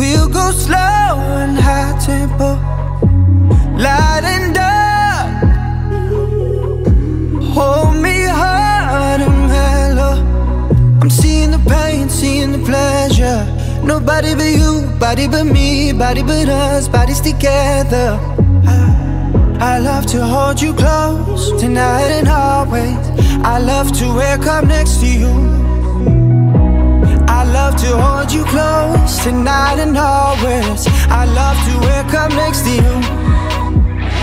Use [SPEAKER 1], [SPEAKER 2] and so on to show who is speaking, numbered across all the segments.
[SPEAKER 1] We'll go slow and high tempo, light and dark. Hold me hard and mellow. I'm seeing the pain, seeing the pleasure. Nobody but you, body but me, body but us, bodies together. I, I love to hold you close tonight and always. I love to wake up next to you. Tonight and always. I love to wake up next to you.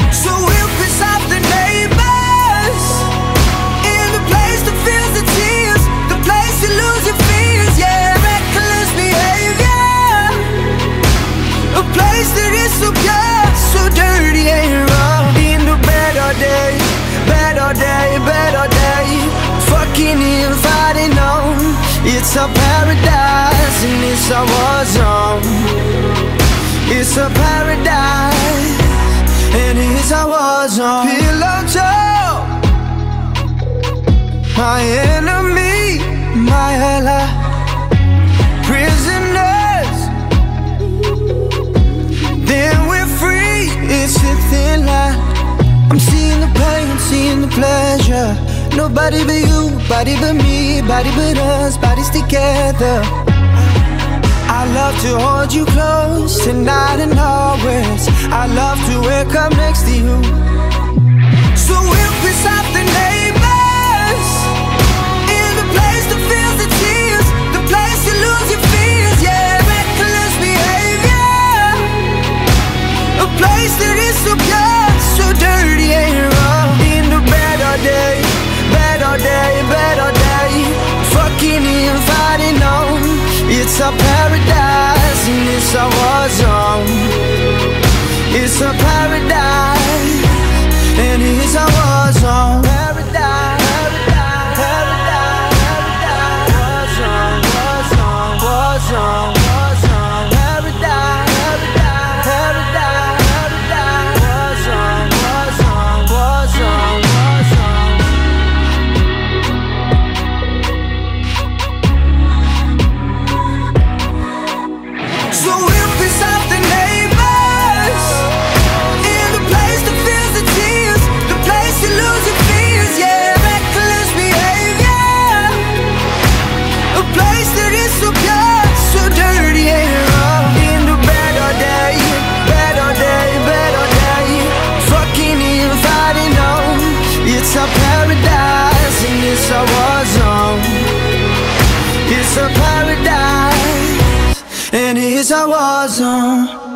[SPEAKER 1] So we'll piss off the neighbors in the place that feels the tears, the place you lose your fears, yeah, reckless behavior, a place that is so pure, so dirty and raw. In the better day, better day, better day, fucking and fighting on. It's a paradise war zone. Pillow talk, my enemy, my ally, prisoners. Then we're free. It's a thin line. I'm seeing the pain, seeing the pleasure. Nobody but you, body but me, body but us, bodies together. I love to hold you close tonight and always. Love to wake up next to you. So we'll piss off the neighbors in the place that feels the tears, the place you lose your fears, yeah, reckless behavior, a place that is so pure, so dirty and raw. In the better day, better day, better day, fucking and fighting on. It's a paradise and it's zone. It's a paradise and it's a war zone. Paradise, paradise, a paradise and it's a war zone.